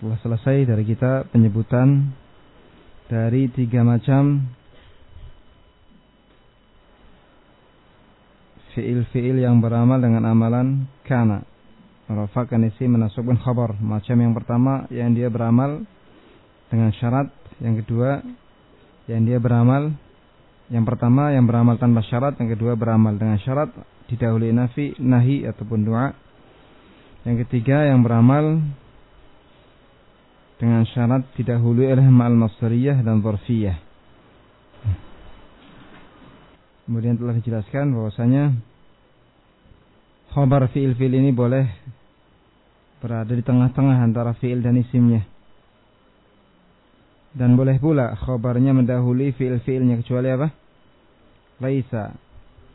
telah selesai dari kita penyebutan dari tiga macam fiil-fiil yang beramal dengan amalan kana. Rafakan isi menasubkan khabar. Macam yang pertama yang dia beramal dengan syarat. Yang kedua yang dia beramal yang pertama yang beramal tanpa syarat. Yang kedua beramal dengan syarat. Didahului nafi, nahi ataupun doa. Yang ketiga yang beramal dengan syarat didahului oleh ma'al masdariyah dan zarfiyah. Kemudian telah dijelaskan bahwasanya khobar fiil-fiil ini boleh berada di tengah-tengah antara fiil dan isimnya. Dan boleh pula khobarnya mendahului fiil-fiilnya kecuali apa? Laisa.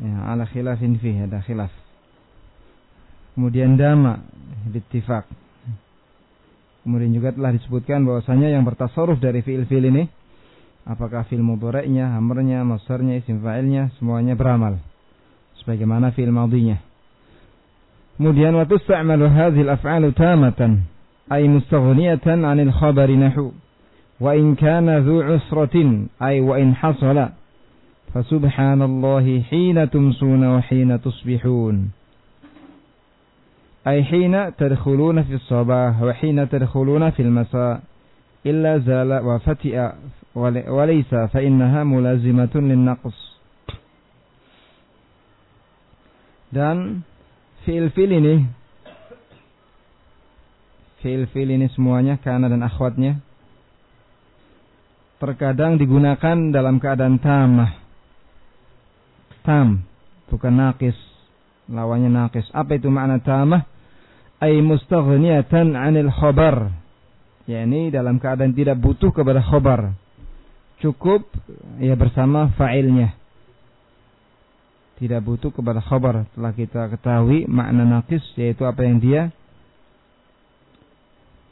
Ya, ala khilafin fi ada khilaf. Kemudian dama bittifaq Kemudian juga telah disebutkan bahwasanya yang bertasarruf dari fiil-fiil ini apakah fiil mudhari'nya, amrnya, masdarnya, isim fa'ilnya semuanya beramal sebagaimana fiil madhinya. Kemudian wa tusta'malu hadhihi al-af'alu tamatan ay mustaghniyatan 'anil khabari nahu wa in kana dhu 'usratin ay wa in hasala fasubhanallahi hina tumsuna ay hina tadkhuluna fi sabah wa hina tadkhuluna المساء. masa illa zala wa fati'a wa laysa fa innaha mulazimatun lin naqs dan fil fil ini fil fil ini semuanya kana dan akhwatnya terkadang digunakan dalam keadaan tamah. Tam bukan nakis lawannya nakis apa itu makna tamah? Ay mustaghniyatan 'anil khabar. Yakni dalam keadaan tidak butuh kepada khabar. Cukup ya bersama fa'ilnya. Tidak butuh kepada khabar. Telah kita ketahui makna naqis yaitu apa yang dia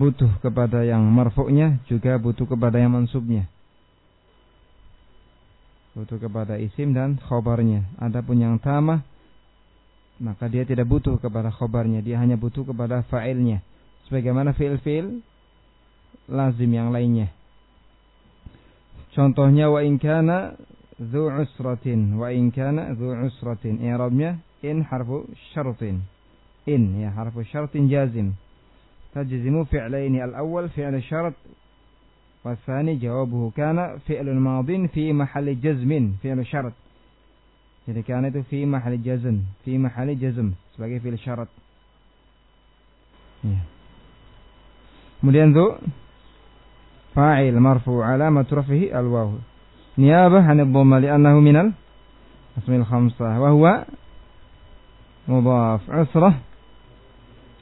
butuh kepada yang marfu'nya juga butuh kepada yang mansubnya. Butuh kepada isim dan khabarnya. Adapun yang tamah maka dia tidak butuh kepada khobarnya, dia hanya butuh kepada fa'ilnya. Sebagaimana fi'il-fi'il lazim yang lainnya. Contohnya wa in kana dhu usratin wa in kana dhu usratin. I'rabnya in harfu syartin. In ya harfu syartin jazim. تجزم فعلين الأول فعل شرط والثاني جوابه كان فعل ماض في محل جزم فعل شرط jadi karena itu fi mahali jazm, fi mahali jazm sebagai fil syarat. Ya. Kemudian tu fa'il marfu alamat rafihi al waw. Niyabah an dhamma li annahu minal asmil khamsah wa huwa mudhaf usrah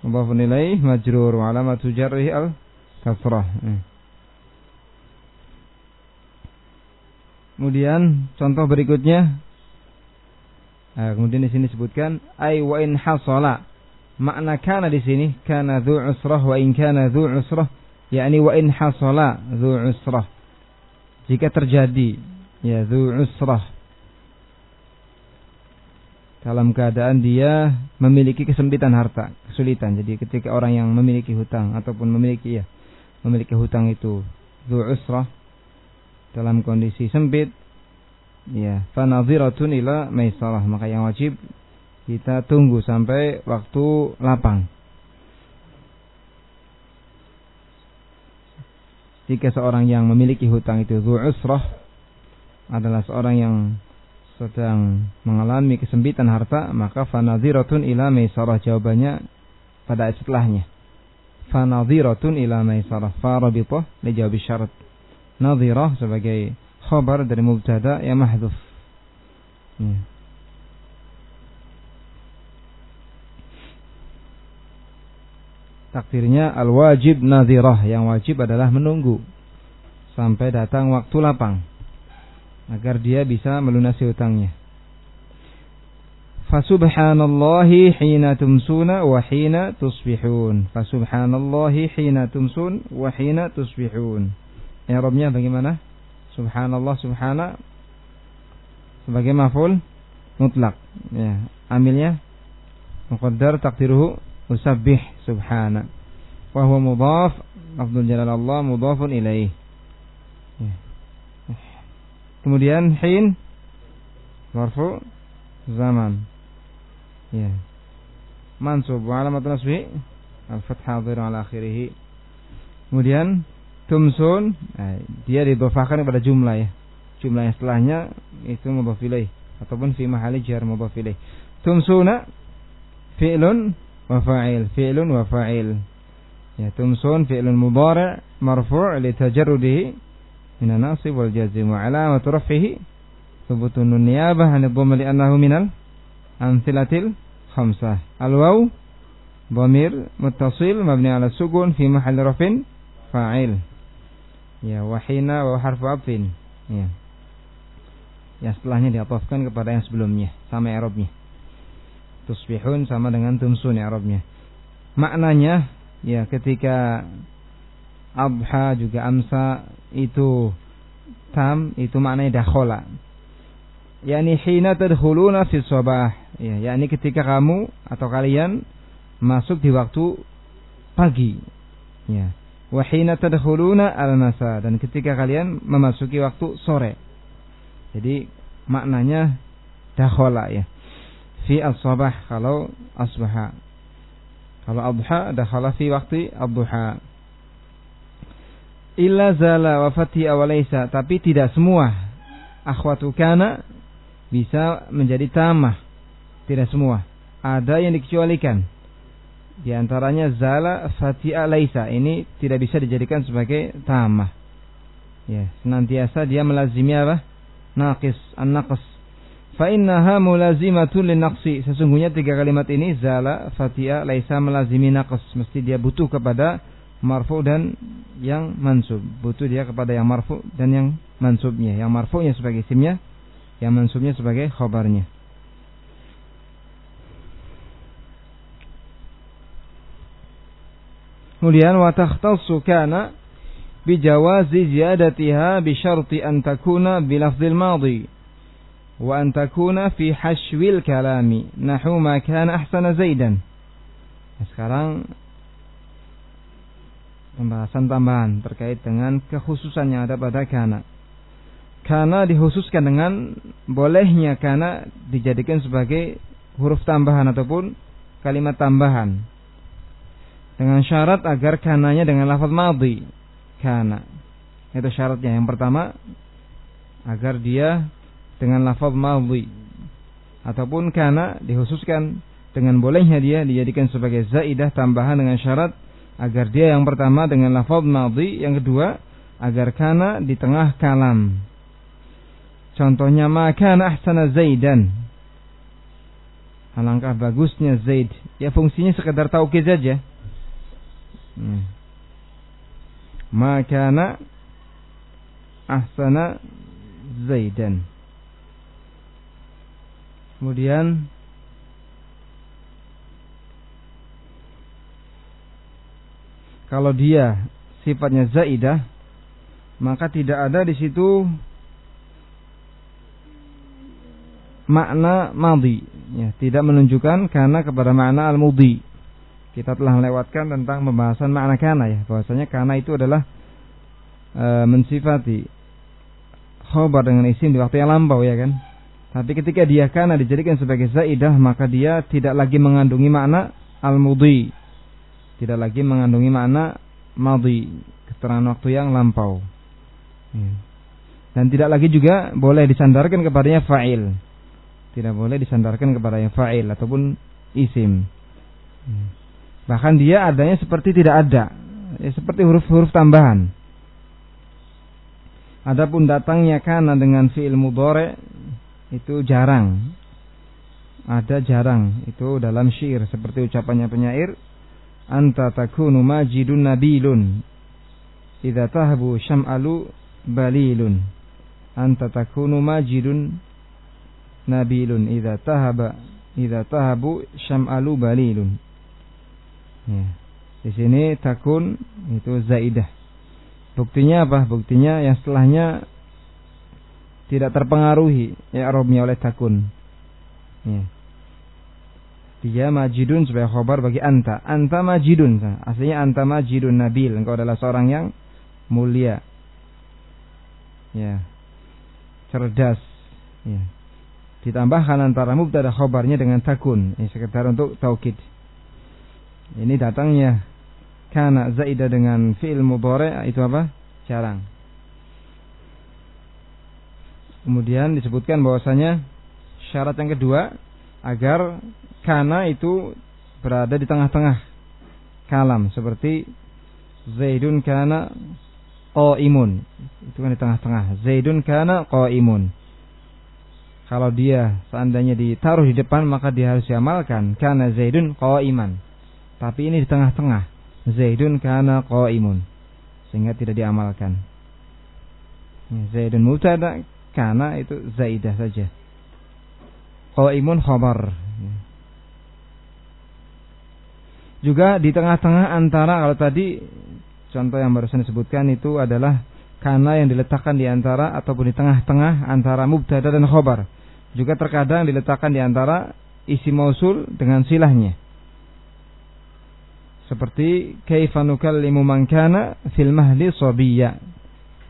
mudhaf ilaih majrur wa alamat jarrihi al kasrah. Ya. Kemudian contoh berikutnya Nah, kemudian di sini disebutkan ay wa in hasala. Makna kana di sini kana dzu usrah wa in kana dzu usrah yakni wa in hasala dzu usrah. Jika terjadi ya dzu usrah dalam keadaan dia memiliki kesempitan harta, kesulitan. Jadi ketika orang yang memiliki hutang ataupun memiliki ya memiliki hutang itu dzu usrah dalam kondisi sempit Ya, fanadhiratun ila maisarah. Maka yang wajib kita tunggu sampai waktu lapang. Jika seorang yang memiliki hutang itu usrah adalah seorang yang sedang mengalami kesempitan harta, maka fanadhiratun ila maisarah. Jawabannya pada setelahnya. Fanadhiratun ila maisarah. Farabitah li jawab syarat. Nadhirah sebagai khabar dari mubtada yang mahdhuf. Ya. Takdirnya al-wajib nadhirah. Yang wajib adalah menunggu. Sampai datang waktu lapang. Agar dia bisa melunasi hutangnya. Fasubhanallahi hina tumsuna wa hina tusbihun. Fasubhanallahi hina tumsun wa hina tusbihun. I'rabnya bagaimana? Subhanallah subhana sebagai maf'ul mutlak ya amilnya muqaddar takdiruhu usabbih subhana wa huwa mudhaf lafzul jalal Allah mudhafun ilaih. Ya. Kemudian hin marfu zaman. Ya. Mansub wa alamat nasbi al-fathah ala akhirih. Kemudian tumsun nah, dia didhofahkan kepada jumlah ya. Jumlah yang setelahnya itu mudhaf ataupun fi mahali jar mudhaf. Tumsuna fi'lun wa fa'il, fi'lun wa fa'il. Ya, tumsun fi'lun mudhari' marfu' li tajarrudihi min an-nasib wal jazm wa alamatu raf'ihi thubutun niyabah 'an ad-dhamm li annahu minal amthilatil khamsah. Al-waw dhamir muttasil mabni 'ala sukun fi mahalli raf'in fa'il. Ya, wa hina wa harfu 'atfin. Ya. Ya setelahnya diatofkan kepada yang sebelumnya sama i'rabnya. Tusbihun sama dengan tumsun i'rabnya. Maknanya ya ketika abha juga amsa itu tam itu maknanya dakhola yakni hina tadkhuluna fi sabah ya yakni ketika kamu atau kalian masuk di waktu pagi ya wa hina tadkhuluna al masa dan ketika kalian memasuki waktu sore jadi maknanya dakhola ya fi as-sabah kalau asbaha kalau adha dakhala fi waktu adha. Illa zala wa fati awalaysa. Tapi tidak semua akhwatu kana bisa menjadi tamah. Tidak semua. Ada yang dikecualikan. Di antaranya zala fati alaysa. Ini tidak bisa dijadikan sebagai tamah. Ya, senantiasa dia melazimi apa? Naqis, an-naqs fa innaha mulazimatun linaqsi sesungguhnya tiga kalimat ini zala fatia laisa melazimi naqs mesti dia butuh kepada marfu dan yang mansub butuh dia kepada yang marfu dan yang mansubnya yang marfu'nya sebagai isimnya yang mansubnya sebagai khabarnya Kemudian wa takhtassu kana bijawazi ziyadatiha bi syarti an takuna bi lafdhil madhi wa an takuna fi hashwil kalami nahu ma kana ahsana zaidan. Nah, sekarang pembahasan tambahan terkait dengan kekhususan yang ada pada kana. Kana dikhususkan dengan bolehnya kana dijadikan sebagai huruf tambahan ataupun kalimat tambahan. Dengan syarat agar kananya dengan lafaz madhi. Kana. Itu syaratnya. Yang pertama agar dia dengan lafaz madhi ataupun kana dikhususkan dengan bolehnya dia dijadikan sebagai zaidah tambahan dengan syarat agar dia yang pertama dengan lafaz madhi yang kedua agar kana di tengah kalam contohnya maka ahsana zaidan alangkah bagusnya zaid ya fungsinya sekedar taukid saja hmm. maka ahsana zaidan. Kemudian kalau dia sifatnya zaidah maka tidak ada di situ makna madhi. Ya, tidak menunjukkan karena kepada makna al-mudhi kita telah melewatkan tentang pembahasan makna kana ya bahwasanya kana itu adalah e, mensifati khobar dengan isim di waktu yang lampau ya kan tapi ketika dia kana dijadikan sebagai zaidah maka dia tidak lagi mengandungi makna al-mudhi. Tidak lagi mengandungi makna madhi, keterangan waktu yang lampau. Ya. Dan tidak lagi juga boleh disandarkan kepadanya fa'il. Tidak boleh disandarkan kepadanya fa'il ataupun isim. Ya. Bahkan dia adanya seperti tidak ada. Ya, seperti huruf-huruf tambahan. Adapun datangnya kana dengan fi'il mudhari itu jarang. Ada jarang itu dalam syair seperti ucapannya penyair anta takunu majidun nabilun idza tahbu syam'alu balilun anta takunu majidun nabilun idza tahaba idza tahabu syam'alu balilun ya di sini takun itu zaidah buktinya apa buktinya yang setelahnya tidak terpengaruhi ya Arabnya oleh takun. Ya. Dia majidun sebagai khobar bagi anta. Anta majidun. Aslinya anta majidun nabil. Engkau adalah seorang yang mulia. Ya. Cerdas. Ya. Ditambahkan antara mubtada khobarnya dengan takun. Ini sekedar untuk taukid. Ini datangnya karena zaida dengan fi'il mudhari itu apa? Jarang. Kemudian disebutkan bahwasanya syarat yang kedua agar kana itu berada di tengah-tengah kalam seperti Zaidun kana qaimun. Itu kan di tengah-tengah. Zaidun kana qaimun. Kalau dia seandainya ditaruh di depan maka dia harus diamalkan karena Zaidun qaiman. Tapi ini di tengah-tengah. Zaidun kana qaimun. Sehingga tidak diamalkan. Zaidun mubtada kana itu zaidah saja. Qaimun khabar. Juga di tengah-tengah antara kalau tadi contoh yang barusan disebutkan itu adalah karena yang diletakkan di antara ataupun di tengah-tengah antara mubtada dan khobar. Juga terkadang diletakkan di antara isi mausul dengan silahnya. Seperti kaifa nukallimu man kana fil mahdi sabiyya.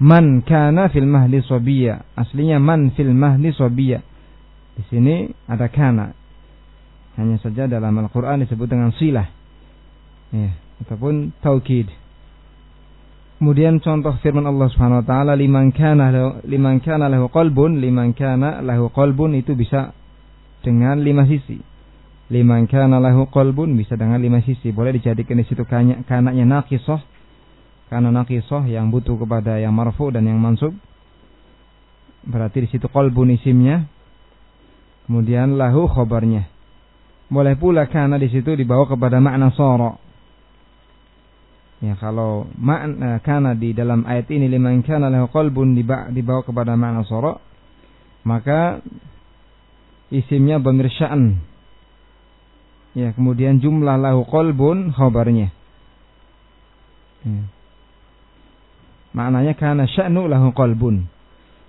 Man kana fil mahdi sabiyya. Aslinya man fil mahdi sabiyya. Di sini ada kana. Hanya saja dalam Al-Quran disebut dengan silah. Ya, ataupun taukid. Kemudian contoh firman Allah Subhanahu wa taala liman kana lahu, liman kana lahu qalbun liman kana lahu qalbun itu bisa dengan lima sisi. Liman kana lahu qalbun bisa dengan lima sisi. Boleh dijadikan di situ kanaknya naqisah. Karena naqisah yang butuh kepada yang marfu dan yang mansub. Berarti di situ qalbun isimnya Kemudian lahu khobarnya. Boleh pula karena di situ dibawa kepada makna soro. Ya kalau makna karena di dalam ayat ini liman kana lahu qalbun dibawa kepada makna soro, maka isimnya dhamir sya'an. Ya, kemudian jumlah lahu qalbun khobarnya. Ya. Maknanya karena sya'nu lahu qalbun.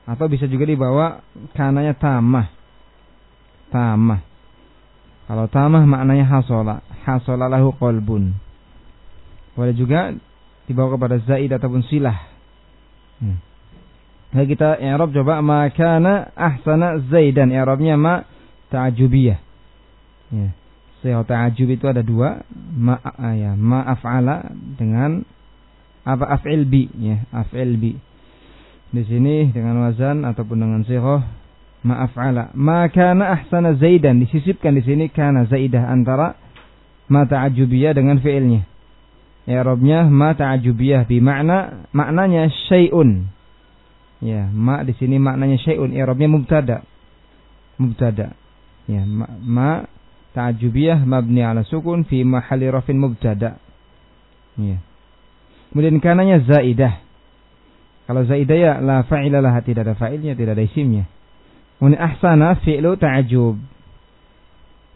Atau bisa juga dibawa kananya tamah tamah. Kalau tamah maknanya hasola, hasola lahu qalbun. Boleh juga dibawa kepada zaid ataupun silah. Hmm. Nah, kita i'rab coba makana ahsana zaidan. I'rabnya ma ta'ajubiyah. Ya. Sehingga ta'ajub itu ada dua, ma ah, ya, ma af'ala dengan apa af'il bi ya, af'il bi. Di sini dengan wazan ataupun dengan sihah ma'af'ala. Ma kana ahsana zaidan disisipkan di sini kana zaidah antara ma ta'ajubiyah dengan fi'ilnya. I'rabnya ma ta'ajubiyah bi makna maknanya syai'un. Ya, ma di sini maknanya syai'un. I'rabnya mubtada. Mubtada. Ya, ma, ma ta'ajubiyah mabni ala sukun fi mahalli rafin mubtada. Ya. Kemudian kananya zaidah. Kalau zaidah ya la fa'ilalah tidak ada fa'ilnya, tidak ada isimnya. Kemudian ahsana fi'lu ta'ajub.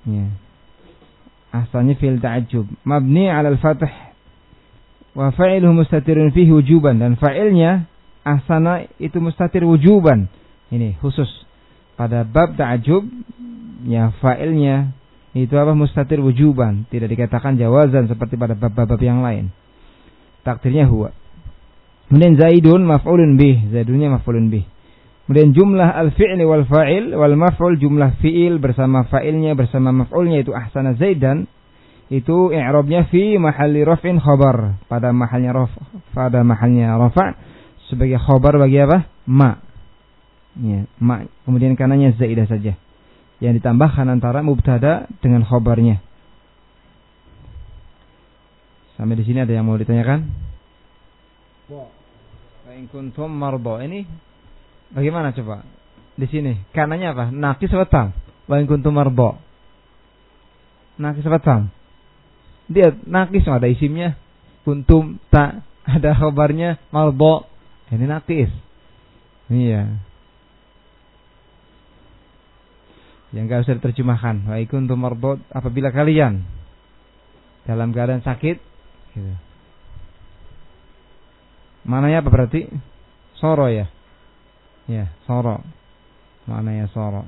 Ya. Ahsannya fi'l ta'ajub. Mabni 'ala al-fath wa fa'iluhu mustatirun fihi wujuban dan fa'ilnya ahsana itu mustatir wujuban. Ini khusus pada bab ta'ajub ya fa'ilnya itu apa mustatir wujuban, tidak dikatakan jawazan seperti pada bab-bab yang lain. Takdirnya huwa. Kemudian zaidun maf'ulun bih, zaidunnya maf'ulun bih. Kemudian jumlah al-fi'li wal fa'il wal maf'ul jumlah fi'il bersama fa'ilnya bersama maf'ulnya itu ahsana zaidan itu i'rabnya fi mahalli raf'in khabar pada mahalnya raf pada mahalnya rafa sebagai khabar bagi apa? ma. Ya, ma. Kemudian kanannya zaidah saja. Yang ditambahkan antara mubtada dengan khabarnya. Sampai di sini ada yang mau ditanyakan? In kuntum marbo Ini Bagaimana coba? Di sini kanannya apa? Nakis apa tam? Kuntum marbo. Nakis apa tam? Dia nakis ada isimnya. Kuntum tak ada kabarnya marbo. Ini nakis. Iya. Yang gak usah diterjemahkan. Wa in kuntum marbo apabila kalian dalam keadaan sakit gitu. Mananya apa berarti? Soro ya. Ya, soro. Maknanya soro.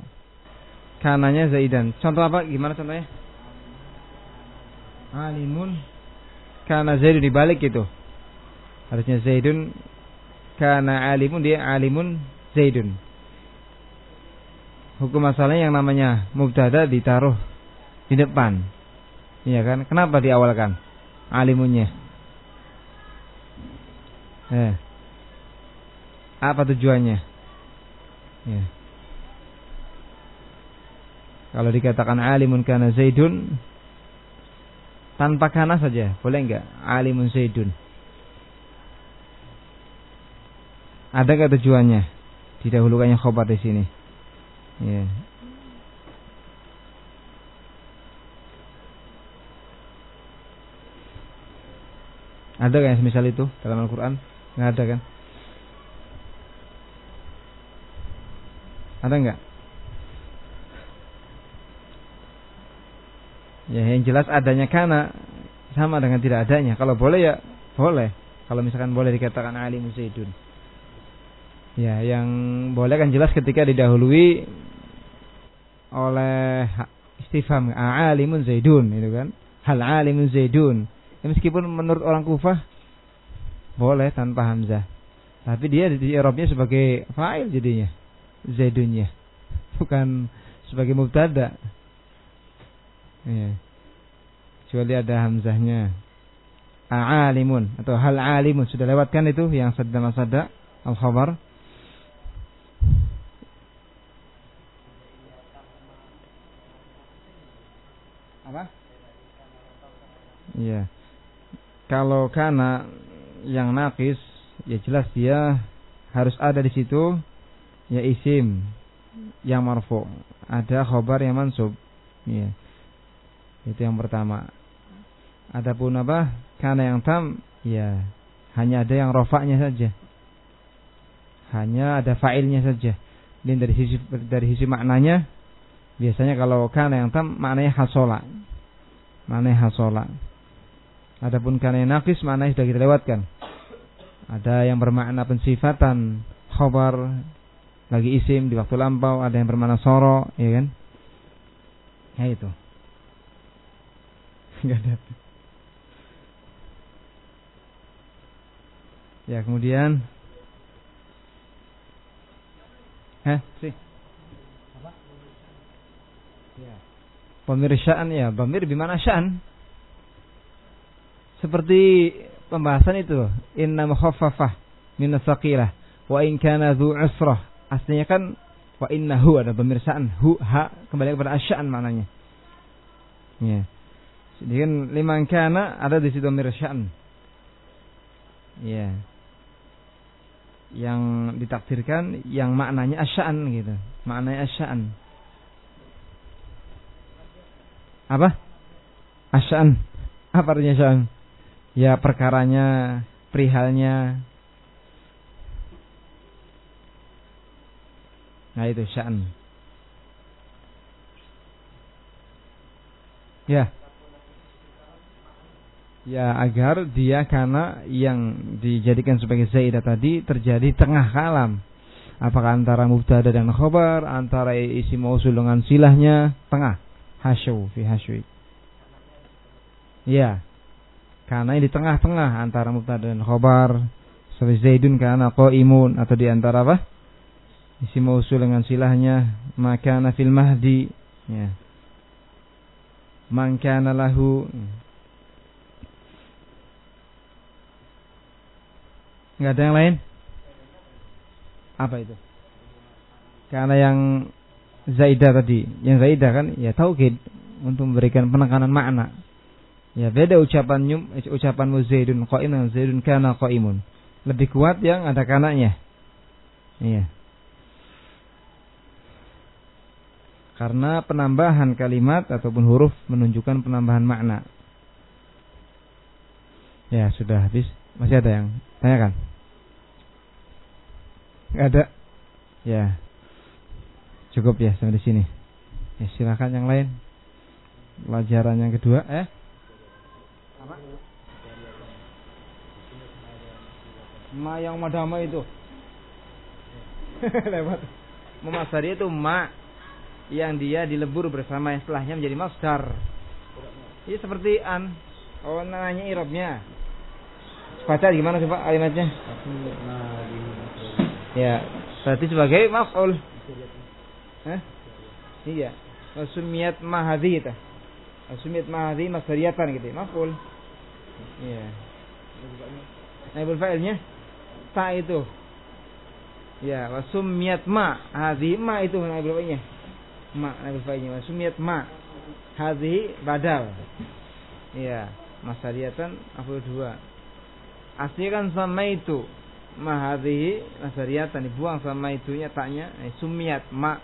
Kananya zaidan. Contoh apa? Gimana contohnya? alimun karena Zaidun dibalik itu. Harusnya Zaidun karena alimun dia alimun Zaidun. Hukum masalahnya yang namanya mubtada ditaruh di depan. Iya kan? Kenapa diawalkan? Alimunnya. Eh. Apa tujuannya? Ya. Kalau dikatakan alimun karena Zaidun tanpa kana saja, boleh enggak? Alimun Zaidun. Ada Adakah tujuannya? Didahulukannya khobar di sini. Ya. Ada kan semisal itu dalam Al-Quran? Nggak ada kan? Ada nggak? Ya yang jelas adanya kana sama dengan tidak adanya. Kalau boleh ya boleh. Kalau misalkan boleh dikatakan alim zaidun. Ya, yang boleh kan jelas ketika didahului oleh istifham alimun zaidun itu kan. Hal alimun zaidun. Ya, meskipun menurut orang Kufah boleh tanpa hamzah. Tapi dia di Eropnya sebagai fa'il jadinya. Zaidunnya. Bukan sebagai mubtada. Ya. Kecuali ada hamzahnya. A'alimun atau hal alimun sudah lewatkan itu yang sadda masada al-khabar. Apa? Iya. Kalau kana yang nakis, ya jelas dia harus ada di situ ya isim yang marfu. Ada khobar yang mansub. Ya. Itu yang pertama. Adapun apa? Kana yang tam, ya hanya ada yang rofaknya saja. Hanya ada fa'ilnya saja. Dan dari sisi dari sisi maknanya biasanya kalau kana yang tam maknanya hasola. Maknanya hasola. Adapun kana yang nakis maknanya sudah kita lewatkan. Ada yang bermakna pensifatan khobar lagi isim di waktu lampau, ada yang bermakna soro, ya kan? Ya itu. Enggak ada. Ya, kemudian Hah, sih. Ya. Pemir sya'an ya, pemir bimana sya'an? Seperti pembahasan itu, inna mukhaffafah min saqilah wa in kana dhu usrah. Aslinya kan wa innahu ada pemirsaan hu ha kembali kepada asya'an maknanya. Ya. Jadi kan liman kana ada di situ mirsyan. Ya yang ditakdirkan yang maknanya asya'an gitu. Maknanya asya'an. Apa? Asya'an. Apa artinya asya'an? Ya perkaranya, perihalnya. Nah itu sya'an. Ya ya agar dia karena yang dijadikan sebagai zaidah tadi terjadi tengah kalam apakah antara mubtada dan khobar antara isi mausul dengan silahnya tengah hasyu fi hasyu ya karena ini di tengah-tengah antara mubtada dan khobar. Seperti zaidun karena imun atau di antara apa? Isi mausul dengan silahnya. Maka fil mahdi. Ya. Man kana lahu. Nggak ada yang lain? Apa itu? Karena yang Zaidah tadi, yang Zaidah kan ya taukid untuk memberikan penekanan makna. Ya beda ucapan nyum, ucapan muzaidun qaim dengan zaidun kana qaimun. Lebih kuat yang ada kananya. Iya. Karena penambahan kalimat ataupun huruf menunjukkan penambahan makna. Ya, sudah habis. Masih ada yang tanyakan? Enggak ada. Ya. Cukup ya sampai di sini. Ya, silakan yang lain. Pelajaran yang kedua, eh? Apa? Ma yang madama itu. Lewat. Memasari itu ma yang dia dilebur bersama setelahnya menjadi masdar. Ini seperti an Oh, nanya irobnya. Baca gimana sih Pak kalimatnya? Ya, berarti sebagai maf'ul. Hah? Iya. Wasumiyat mahadhi kita. Wasumiyat mahadhi masariyatan gitu. Maf'ul. Iya. Naibul fa'ilnya ta itu. Ya, wasumiyat ma. Hadhi ma itu naibul fa'ilnya. Ma naibul fa'ilnya. Wasumiyat ma. Hadhi badal. Iya, masariyatan apa dua. Aslinya kan sama itu. Ma hadhi masariyatan dibuang sama itunya taknya. Eh, ma